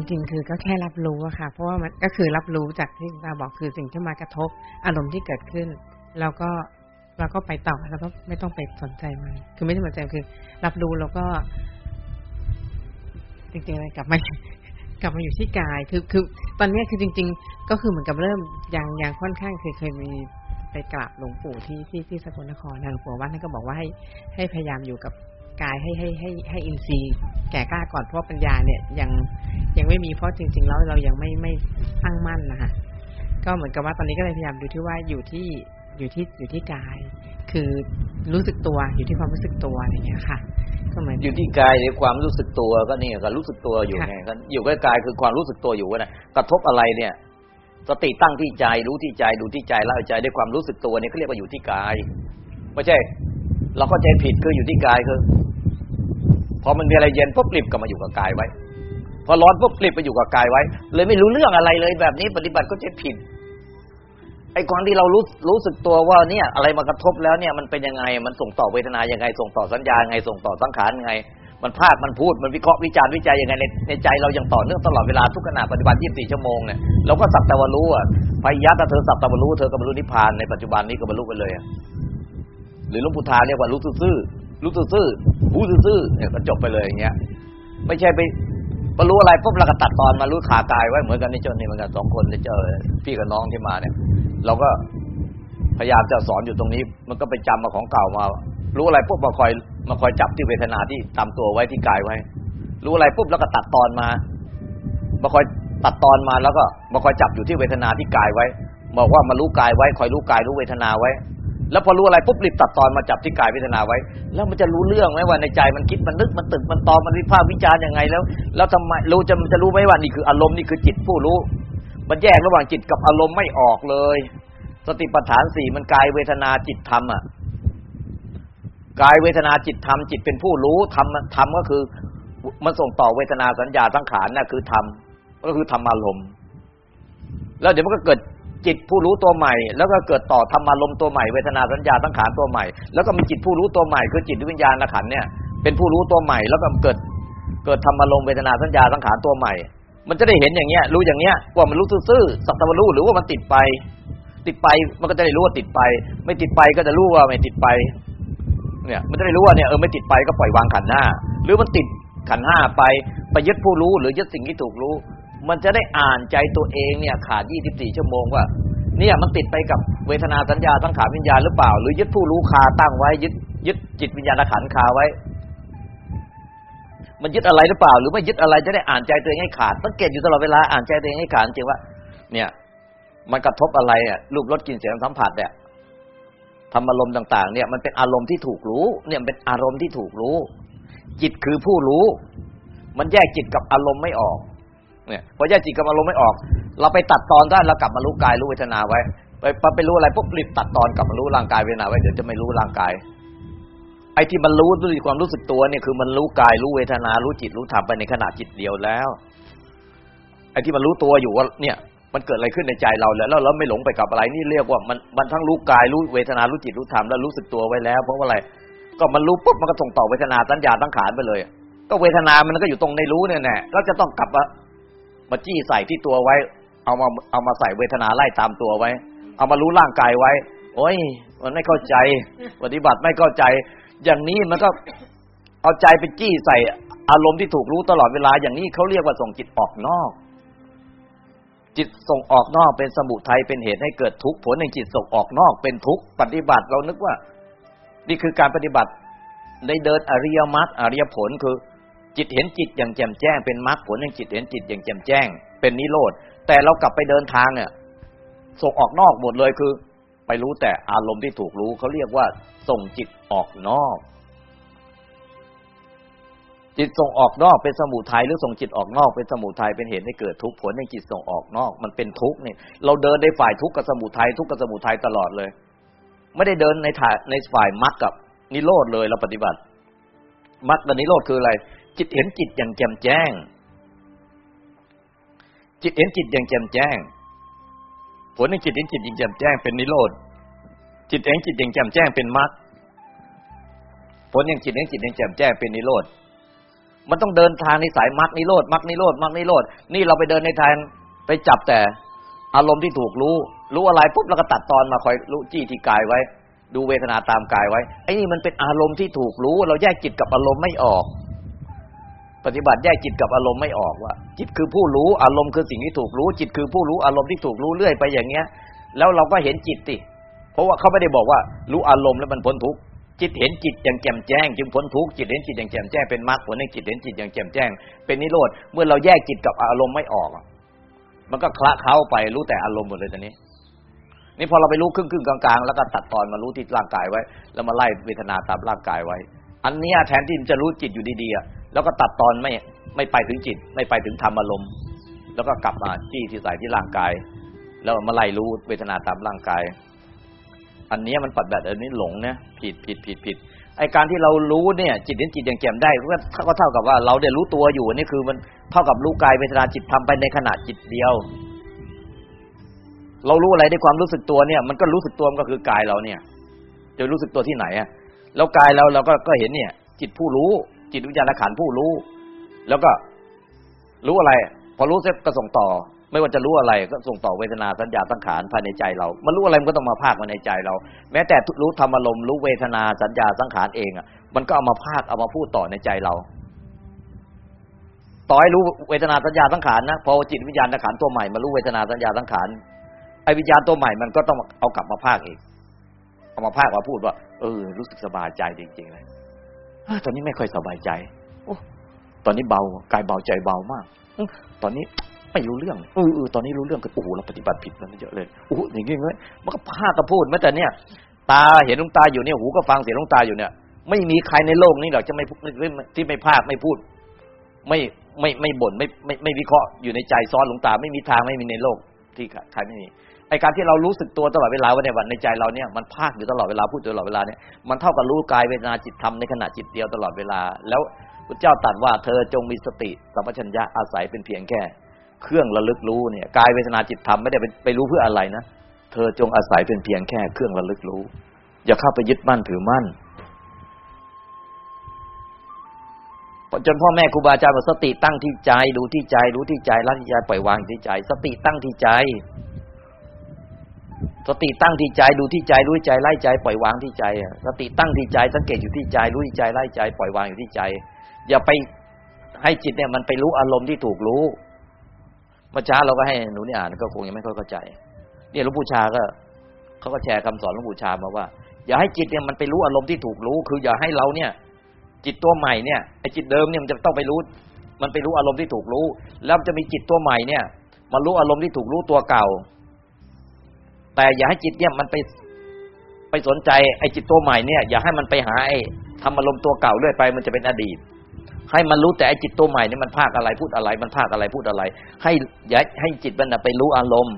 จริง ๆ คือก็แค่รับรู้อะค่ะ เพราะว่ามันก็คือรับรู้จากที่เราบอกคือสิ่งที่มากระทบ อารมณ์ที่เกิดขึ้น แล้วก็เราก็ไปต่อแล้วก็ไม่ต้องไปสนใจมัน คือไม่ได้สนใจคือ รับรู้แล้วก็ จริงๆอะไรกลับมากลับมาอยู่ที่กาย คือคือ ตอนนี้คือจริง ๆ ก็คือเหมือนกับเริ่มยังยังค่อนข้างเคยเคยมีไปกราบหลวงปู่ที่ที่ที่สกลนครนหลวงปู่วัดท่านก็บอกว่าให้ให้พยายามอยู่กับ กายให้ให้ให้ให้อินทรีย์ แก่กล้าก่อนเพราะปัญญาเนี่ยยังยังไม่มีเพราะจริง ๆ แล้วเรายังไม่ไม่ตั้งมั่นนะคะก็เหมือนกับว่าตอนนี้ก็เลยพยายามดูที่ว่าอยู่ที่อยู่ที่อยู่ที่กาย คือรู้สึกตัวอยู่ที่ความรู้สึกตัวอะไรเงี้ยค่ะ ก็เหมือนอยู่ที่กายในความรู้สึกตัวก็นี่ก็รู้สึกตัวอยู่ไงก็อยู่กับกายคือความรู้สึกตัวอยู่นะกระทบอะไรเนี่ย สติตั้งที่ใจรู้ที่ใจดูที่ใจแล้วใจด้วยความรู้สึกตัวเนี่ยเขาเรียกว่าอยู่ที่กายไม่ใช่เราก็ใจผิดคืออยู่ที่กายคือ พอมันมีอะไรเย็นปุ๊บรีบก็มาอยู่กับกายไว้ พอร้อนปุ๊บรีบไปอยู่กับกายไว้ เลยไม่รู้เรื่องอะไรเลยแบบนี้ปฏิบัติก็จะผิดไอ้ความที่เรารู้รู้สึกตัวว่าเนี่ย อะไรมากระทบแล้วเนี่ยมันเป็นยังไงมันส่งต่อเวทนายังไง ส่งต่อสัญญาไง ส่งต่อสังขารยังไง มันภาคมันพูดมันวิเคราะห์วิจารณ์วิจัยยังไงในในใจเรายังต่อเนื่องตลอดเวลาทุกขณะปฏิบัติ24ชั่วโมงเนี่ยเราก็สักแต่ว่ารู้อะพยัตเธอสักแต่ว่ารู้เธอก็บรรลุนิพพานในปัจจุบันนี้ก็บรรลุไปเลยหรือหลวงปู่ทาเรียกว่ารู้ซื่อ รู้ซื่อรู้ซื่อเนี่ยก็จบไปเลยอย่างเงี้ย ไม่ใช่ไปพอรู้อะไรปุ๊บเราก็ตัดตอนมารู้ขากายไว้เหมือนกันนี่เจ้านี่เหมือนกันสองคนเจอพี่กับน้องที่มาเนี่ย เราก็พยายามจะสอนอยู่ตรงนี้ มันก็ไปจำมาของเก่ามา รู้อะไรปุ๊บมาคอยมาคอยจับที่เวทนาที่ตามตัวไว้ที่กายไว้ รู้อะไรปุ๊บแล้วก็ตัดตอนมามาคอยตัดตอนมาแล้วก็มาคอยจับอยู่ที่เวทนาที่กายไว้ บอกว่ามารู้กายไว้คอยรู้กายรู้เวทนาไว้ แล้วพอรู้อะไรปุ๊บรีบตัดตอนมาจับที่กายพิจารณาไว้ แล้วมันจะรู้เรื่องไหมว่าในใจมันคิดมันนึกมันตึกมันตอมันวิพากษ์วิจารณ์ยังไงแล้ว แล้วทำไมรู้จะมันจะรู้ไหมว่านี่คืออารมณ์นี่คือจิตผู้รู้ มันแยกระหว่างจิตกับอารมณ์ไม่ออกเลย สติปัฏฐานสี่มันกายเวทนาจิตธรรมอะกายเวทนาจิตธรรมจิตเป็นผู้รู้ธรรมธรรมก็คือมันส่งต่อเวทนาสัญญาสังขารน่ะคือธรรมก็คือธรรมอารมณ์แล้วเดี๋ยวมันก็เกิด จิตผู้รู้ตัวใหม่ แล้วก็เกิดต่อธรรมารมตัวใหม่เวทนาสัญญาสังขารตัวใหม่ แล้วก็มีจิตผู้รู้ตัวใหม่คือจิตวิญญาณขันเนี่ยเป็นผู้รู้ตัวใหม่ แล้วก็เกิดเกิดธรรมารมเวทนาสัญญาสังขารตัวใหม่ มันจะได้เห็นอย่างเงี้ยรู้อย่างเงี้ยว่ามันรู้ซื่อๆสัตวันรู้หรือว่ามันติดไป ติดไปมันก็จะได้รู้ว่าติดไป ไม่ติดไปก็จะรู้ว่าไม่ติดไป เนี่ยมันจะได้รู้ว่าเนี่ยเออไม่ติดไปก็ปล่อยวางขันห้าหรือมันติดขันห้าไปไปยึดผู้รู้หรือยึดสิ่งที่ถูกรู้ มันจะได้อ่านใจตัวเองเนี่ยขาด 24 ชั่วโมงว่า เนี่ยมันติดไปกับเวทนาสัญญาสังขารวิญญาณหรือเปล่า หรือยึดผู้รู้คาตั้งไว้ยึดยึดจิตวิญญาณขันคาไว้ มันยึดอะไรหรือเปล่า หรือไม่ยึดอะไรจะได้อ่านใจตัวเองให้ขาดสังเกตอยู่ตลอดเวลาอ่านใจตัวเองให้ขาดจริงว่า เนี่ย มันกระทบอะไรอะรูปรสกลิ่นเสียงสัมผัสเนี่ยธรรมอารมณ์ต่าง ๆ เนี่ยมันเป็นอารมณ์ที่ถูกรู้ เนี่ยเป็นอารมณ์ที่ถูกรู้ จิตคือผู้รู้ มันแยกจิตกับอารมณ์ไม่ออก เนี่ยพอแยกจิตกับอารมณ์ไม่ออก เราไปตัดตอนได้เรากลับมารู้กายรู้เวทนาไว้ ไปไปรู้อะไรปุ๊บรีบตัดตอนกลับมารู้ร่างกายเวทนาไว้เดี๋ยวจะไม่รู้ร่างกาย ไอ้ที่มันรู้ด้วยความรู้สึกตัวเนี่ยคือมันรู้กายรู้เวทนารู้จิตรู้ธรรมไปในขณะจิตเดียวแล้วไอ้ที่มันรู้ตัวอยู่ว่าเนี่ยมันเกิดอะไรขึ้นในใจเราแล้วแล้วเราไม่หลงไปกับอะไรนี่เรียกว่ามันมันทั้งรู้กายรู้เวทนารู้จิตรู้ธรรมแล้วรู้สึกตัวไว้แล้ว เพราะว่าอะไรก็มันรู้ปุ๊บมันก็ส่งต่อเวทนาสัญญาตั้งขานไปเลย ก็เวทนามันก็อยู่ตรงในรู้เนี่ยแน่ก็จะต้องกลับมา มาจี้ใส่ที่ตัวไว้ เอามาเอามาใส่เวทนาไล่ตามตัวไว้ เอามารู้ร่างกายไว้ โอ้ย มันไม่เข้าใจ ปฏิบัติไม่เข้าใจ อย่างนี้มันก็เอาใจไปจี้ใส่อารมณ์ที่ถูกรู้ตลอดเวลา อย่างนี้เขาเรียกว่าส่งจิตออกนอก จิตส่งออกนอกเป็นสมุทัยเป็นเหตุให้เกิดทุกข์ผลในจิตส่งออกนอกเป็นทุกข์ปฏิบัติเรานึกว่า นี่คือการปฏิบัติในเดินอริยมรรคอริยผลคือ จิตเห็นจิตอย่างแจ่มแจ้ง เป็นมรรคผลในจิตเห็นจิตอย่างแจ่มแจ้ง เป็นนิโรธแต่เรากลับไปเดินทางเนี่ยส่งออกนอกหมดเลยคือ ไปรู้แต่อารมณ์ที่ถูกรู้เขาเรียกว่า ส่งจิตออกนอก จิตส่งออกนอกเป็นสมุทัยหรือส่งจิตออกนอกเป็นสมุทัยเป็นเหตุให้เกิดทุกข์ผลในจิตส่งออกนอก มันเป็นทุกข์นี่เราเดินในฝ่ายทุกข์กับสมุทัยทุกข์กับสมุทัยตลอดเลย ไม่ได้เดินในถ่ายในฝ่ายมรรคกับนิโรธเลยเราปฏิบัติมรรคกับนิโรธคืออะไร จิตเห็นจิตอย่างแจ่มแจ้ง จิตเห็นจิตอย่างแจ่มแจ้ง ผลในจิตเห็นจิตอย่างแจ่มแจ้งเป็นนิโรธ จิตเห็นจิตอย่างแจ่มแจ้งเป็นมรรค ผลอย่างจิตเห็นจิตอย่างแจ่มแจ้งเป็นนิโรธ มันต้องเดินทางในสายมรรคนิโรธมรรคนิโรธมรรคนิโรธ นี่เราไปเดินในทางไปจับแต่อารมณ์ที่ถูกรู้ รู้อะไรปุ๊บแล้วก็ตัดตอนมาคอยรู้จี้ที่กายไว้ ดูเวทนาตามกายไว้ ไอ้นี่มันเป็นอารมณ์ที่ถูกรู้ เราแยกจิตกับอารมณ์ไม่ออก ปฏิบัติแยกจิตกับอารมณ์ไม่ออกว่า จิตคือผู้รู้อารมณ์คือสิ่งที่ถูกรู้ จิตคือผู้รู้อารมณ์ที่ถูกรู้เรื่อยไปอย่างเงี้ย แล้วเราก็เห็นจิตติเพราะว่าเขาไม่ได้บอกว่า รู้อารมณ์แล้วมันพ้นทุกข์จิตเห็นจิตอย่างแจ่มแจ้ง จึงพ้นทุกข์จิตเห็นจิตอย่างแจ่มแจ้งเป็นมรรคผลในจิตเห็นจิตอย่างแจ่มแจ้ง เป็นนิโรธเมื่อเราแยกจิตกับอารมณ์ไม่ออก มันก็คละเคล้าไปรู้แต่อารมณ์หมดเลยตอนนี้ นี่พอเราไปรู้ครึ่งครึ่งกลางๆ แล้วก็ตัดตอนมารู้ที่ร่างกายไว้ แล้วมาไล่เวทนาตามร่างกายไว้ อันนี้แทนที่จะรู้จิตอยู่ดีๆ แล้วก็ตัดตอนไม่ไม่ไปถึงจิต ไม่ไปถึงธรรมอารมณ์ แล้วก็กลับมาจี้ที่ใส่ที่ร่างกาย แล้วมาไล่รู้เวทนาตามร่างกาย อันนี้มันปัดแบบอันนี้หลงเนี่ยผิดผิดผิดผิดไอการที่เรารู้เนี่ย จิตเห็นจิตอย่างแจ่มได้ก็เท่ากับว่าเราได้รู้ตัวอยู่นี่คือมันเท่ากับรู้กายเวทนาจิตทำไปในขณะจิตเดียว เรารู้อะไรด้วยความรู้สึกตัวเนี่ย มันก็รู้สึกตัวมันก็คือกายเราเนี่ย จะรู้สึกตัวที่ไหนอะแล้วกายเราเราก็ก็เห็นเนี่ย จิตผู้รู้ จิตวิญญาณขันผู้รู้ แล้วก็รู้อะไร พอรู้เสร็จก็ส่งต่อ ไม่ว่าจะรู้อะไรก็ส่งต่อเวทนาสัญญาสังขารภายในใจเรา มันรู้อะไรมันก็ต้องมาภาคมาในใจเรา แม้แต่รู้ธรรมอารมณ์รู้เวทนาสัญญาสังขารเองอะ มันก็เอามาภาคเอามาพูดต่อในใจเรา ต่อให้รู้เวทนาสัญญาสังขารนะพอจิตวิญญาณสังขารตัวใหม่มารู้เวทนาสัญญาสังขารไอ้วิญญาณตัวใหม่มันก็ต้องเอากลับมาภาคอีกเอามาภาคมาพูดว่า เออ รู้สึกสบายใจจริงๆเลย ตอนนี้ไม่ค่อยสบายใจโอ้ตอนนี้เบากายเบาใจเบามากตอนนี้ไม่รู้เรื่องเออเออตอนนี้รู้เรื่องก็โอ้โหเราปฏิบัติผิดมันเยอะเลยโอ้โหอย่างงี้เลยมันก็พาก็พูดแม้แต่เนี่ย ตาเห็นลุงตาอยู่เนี่ยหูก็ฟังเสียงลุงตาอยู่เนี่ย ไม่มีใครในโลกนี้หรอกจะไม่ที่ไม่พาคไม่พูด ไม่ไม่ไม่บ่นไม่ไม่ไม่วิเคราะห์อยู่ในใจซ้อนลุงตา ไม่มีทางไม่มีในโลกที่ใครไม่มี ไอการที่เรารู้สึกตัวตลอดเวลาวันในวันในใจเราเนี่ยมันพากอยู่ตลอดเวลาพูดตลอดเวลาเนี่ยมันเท่ากับรู้กายเวทนาจิตธรรมในขณะจิตเดียวตลอดเวลา แล้วพระเจ้าตรัสว่าเธอจงมีสติสัมปชัญญะอาศัยเป็นเพียงแค่ เครื่องระลึกรู้เนี่ยกายเวทนาจิตธรรมไม่ได้ไปรู้เพื่ออะไรนะเธอจงอาศัยเป็นเพียงแค่เครื่องระลึกรู้ อย่าเข้าไปยึดมั่นถือมั่นจนพ่อแม่ครูบาอาจารย์บอกสติตั้งที่ใจ ดูที่ใจรู้ที่ใจละที่ใจปล่อยวางที่ใจ สติตั้งที่ใจ สติตั้งที่ใจดูที่ใจรู้ใจไล่ใจปล่อยวางที่ใจสติตั้งที่ใจสังเกตอยู่ที่ใจรู้ที่ใจไล่ใจปล่อยวางอยู่ที่ใจ อย่าไปให้จิตเนี่ยมันไปรู้อารมณ์ที่ถูกรู้เมื่อเช้าเราก็ให้หนูนี่อ่านก็คงยังไม่ค่อยเข้าใจ เนี่ยหลวงปู่ชาก็เขาก็แชร์คำสอนหลวงปู่ชามาว่า อย่าให้จิตเนี่ยมันไปรู้อารมณ์ที่ถูกรู้ คืออย่าให้เราเนี่ย จิตตัวใหม่เนี่ยไอ้จิตเดิมเนี่ยมันจะต้องไปรู้ มันไปรู้อารมณ์ที่ถูกรู้ แล้วจะมีจิตตัวใหม่เนี่ยมารู้อารมณ์ที่ถูกรู้ตัวเก่า แต่อย่าให้จิตเนี่ยมันไปไปสนใจไอ้จิตตัวใหม่เนี่ย อย่าให้มันไปหาไอ้ทำอารมณ์ตัวเก่าเรื่อยไป มันจะเป็นอดีต ให้มันรู้แต่ไอ้จิตตัวใหม่นี่มันภาคอะไรพูดอะไร มันภาคอะไรพูดอะไร ให้อย่าให้จิตมันไปรู้อารมณ์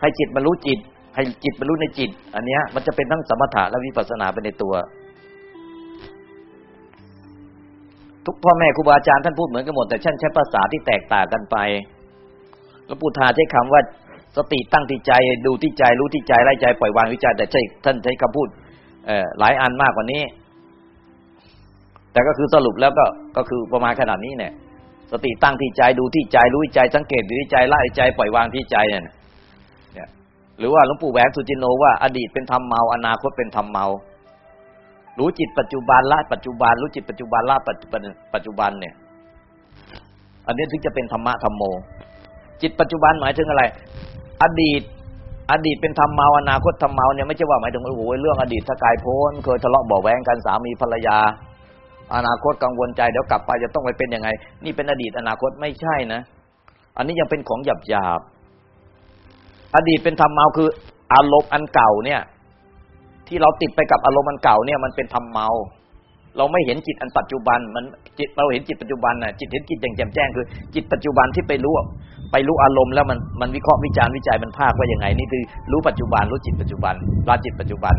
ให้จิตมันรู้จิต ให้จิตมันรู้ในจิต อันเนี้ยมันจะเป็นทั้งสมถะและวิปัสสนาไปในตัว ทุกพ่อแม่ครูบาอาจารย์ท่านพูดเหมือนกันหมดแต่ท่านใช้ภาษาที่แตกต่างกันไปหลวงปู่ทาใช้คำว่า สติตั้งที่ใจดูที่ใจรู้ที่ใจไล่ใจปล่อยวางวิจัยแต่ใช่ท่านใช้คำพูดเออหลายอันมากกว่านี้ แต่ก็คือสรุปแล้วก็ก็คือประมาณขนาดนี้เนี่ย สติตั้งที่ใจดูที่ใจรู้ใจสังเกตดูที่ใจไละใจปล่อยวางที่ใจเนี่ยหรือว่าหลวงปู่แหวนสุจินโนว่าอดีตเป็นธรรมเมาอนาคตเป็นธรรมเมา รู้จิตปัจจุบันละปัจจุบัน รู้จิตปัจจุบันละปัจจุบันปัจจุบันเนี่ย อันนี้ถึงจะเป็นธรรมะธรรมโม จิตปัจจุบันหมายถึงอะไร อดีต อดีตเป็นธรรมเมาอนาคตธรรมเมาเนี่ยไม่ใช่ว่าหมายถึงโอ้โหเรื่องอดีตถ้ากายโพ้นเคยทะเลาะเบาแวงกันสามีภรรยา อนาคตกังวลใจเดี๋ยวกลับไปจะต้องไปเป็นยังไง นี่เป็นอดีตอนาคตไม่ใช่นะ อันนี้ยังเป็นของหยาบหยาบอดีตเป็นธรรมเมาคืออารมณ์อันเก่าเนี่ย ที่เราติดไปกับอารมณ์อันเก่าเนี่ยมันเป็นธรรมเมา เราไม่เห็นจิตอันปัจจุบันมันจิตเราเห็นจิตปัจจุบันน่ะจิตเห็นจิตอย่างแจ่มแจ้งคือ จิตปัจจุบันที่ไปรู้ไปรู้อารมณ์แล้วมันมันวิเคราะห์วิจารณ์วิจัยมันภาคว่ายังไงนี่คือรู้ปัจจุบันรู้จิตปัจจุบันราจิตปัจจุบัน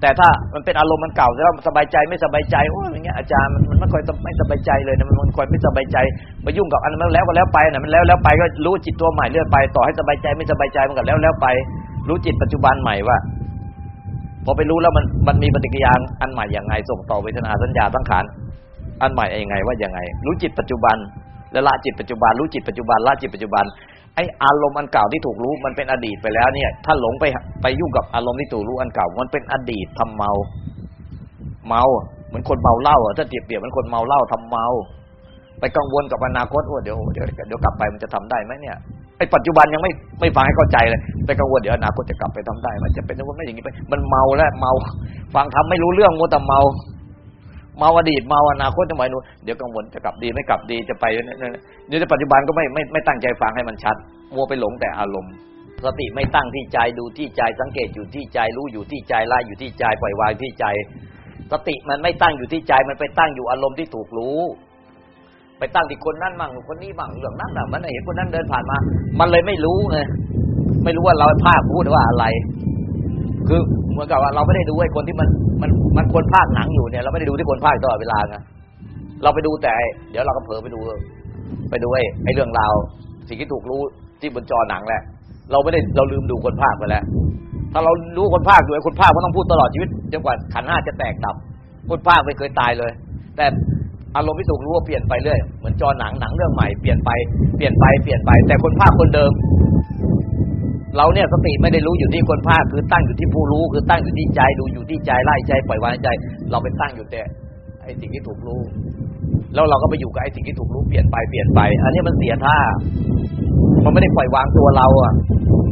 แต่ถ้ามันเป็นอารมณ์มันเก่าแล้วสบายใจไม่สบายใจโอ้ยอย่างเงี้ยอาจารย์มันมันไม่ค่อยไม่สบายใจเลยนะมันมันค่อยไม่สบายใจมายุ่งกับอันนั้นแล้วก็แล้วไปนะมันแล้วแล้วไปก็รู้จิตตัวใหม่เรื่อยไป ต่อให้สบายใจไม่สบายใจมันก็แล้วแล้วไป รู้จิตปัจจุบันใหม่ว่า อไปรู้แล้วมันมันมีปฏิกิริยาอันใหม่อย่างไง ส่งต่อเวทนาสัญญาสังขารอันใหม่ยังไงว่ายังไง รู้จิตปัจจุบันและละจิตปัจจุบันรู้จิตปัจจุบันละจิตปัจจุบันไออารมณ์อันเก่าที่ถูกรู้มันเป็นอดีตไปแล้วเนี่ย ถ้าหลงไปไปยุ่งกับอารมณ์ที่ถูกรู้อันเก่า มันเป็นอดีตทำเมา เมาเหมือนคนเมาเหล้าอะถ้าเปรียบเปรียบเหมือนคนเมาเหล้าทำเมา ไปกังวลกับอนาคตว่าเดี๋ยวเดี๋ยวเดี๋ยวกลับไปมันจะทำได้ไหมเนี่ย ไอ้ปัจจุบันยังไม่ไม่ฟังให้เข้าใจเลยไปกังวลเดี๋ยวอนาคตจะกลับไปทำได้มันจะเป็นว่าไม่อย่างนี้ไป มันเมาแล้วเมา ฟังทำไม่รู้เรื่องมัวแต่เมา เมาอดีตเมาอนาคตจะหมายนูเดี๋ยวกังวลจะกลับดีไม่กลับดีจะไปเดี๋ยวในปัจจุบันก็ไม่ไม่ไม่ตั้งใจฟังให้มันชัด มัวไปหลงแต่อารมณ์สติไม่ตั้งที่ใจดูที่ใจสังเกตอยู่ที่ใจรู้อยู่ที่ใจละอยู่ที่ใจปล่อยวางที่ใจ สติมันไม่ตั้งอยู่ที่ใจมันไปตั้งอยู่อารมณ์ที่ถูกรู้ ไปตั้งที่คนนั้นมั่งคนนี้มั่งเรื่องนั้นน่ะมันเห็นคนนั้นเดินผ่านมา มันเลยไม่รู้ไงไม่รู้ว่าเราภาคพูดว่าอะไร คือเหมือนกับว่าเราไม่ได้ดูไอ้คนที่มันมันมันคนภาคหนังอยู่เนี่ยเราไม่ได้ดูที่คนภาคตลอดเวลาไงเราไปดูแต่ เดี๋ยวเราก็เผลอไปดู ไปดูไอ้ไอ้เรื่องราวสิ่งที่ถูกรู้ที่บนจอหนังแหละ เราไม่ได้เราลืมดูคนภาคไปแล้ว ถ้าเรารู้คนภาคอยู่ไอ้คนภาคก็ต้องพูดตลอดชีวิตจนกว่าขันห้าจะแตกดับคนภาคไม่เคยตายเลย แต่ อารมณ์ที่ถูกรู้ว่าเปลี่ยนไปเรื่อยเหมือนจอหนังหนังเรื่องใหม่เปลี่ยนไปเปลี่ยนไปเปลี่ยนไป แต่คนภาคคนเดิม เราเนี่ยสติไม่ได้รู้อยู่ที่คนภาคคือตั้งอยู่ที่ผู้รู้ คือตั้งอยู่ที่ใจดูอยู่ที่ใจไล่ใจปล่อยวางใจ เราไปตั้งอยู่แต่ไอ้สิ่งที่ถูกรู้ แล้วเราก็ไปอยู่กับไอ้สิ่งที่ถูกรู้เปลี่ยนไปเปลี่ยนไป อันนี้มันเสียท่า มันไม่ได้ปล่อยวางตัวเราอะ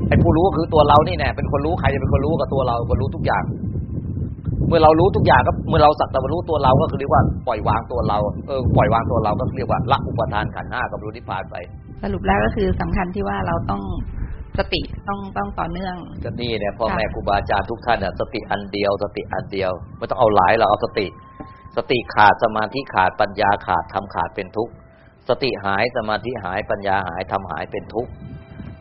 ไอ้ผู้รู้คือตัวเรานี่แน่เป็นคนรู้ใครจะเป็นคนรู้กับตัวเราคนรู้ทุกอย่าง เมื่อเรารู้ทุกอย่างก็เมื่อเราสักแต่ว่ารู้ตัวเราก็คือเรียกว่าปล่อยวางตัวเราเออปล่อยวางตัวเราก็เรียกว่าละอุปทานขันธ์ห้ากับรู้นิพพานไป สรุปแล้วก็คือสำคัญที่ว่าเราต้องสติต้องต้องต่อเนื่อง ก็นี่เนี่ยพ่อค่ะแม่ครูบาอาจารย์ทุกท่านน่ะสติอันเดียว สติอันเดียวไม่ต้องเอาหลายเราเอาสติ สติขาดสมาธิขาดปัญญาขาดทำขาดเป็นทุกข์สติหายสมาธิหายปัญญาหายทำหายเป็นทุกข์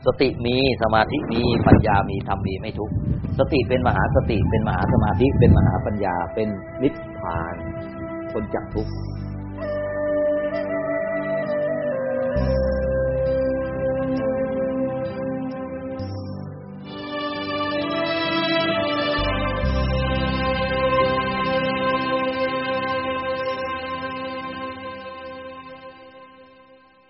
สติมีสมาธิมีปัญญามีทำมีไม่ทุกข์สติเป็นมหาสติเป็นมหาสมาธิเป็นมหาปัญญาเป็นนิพพานคนจากทุกข์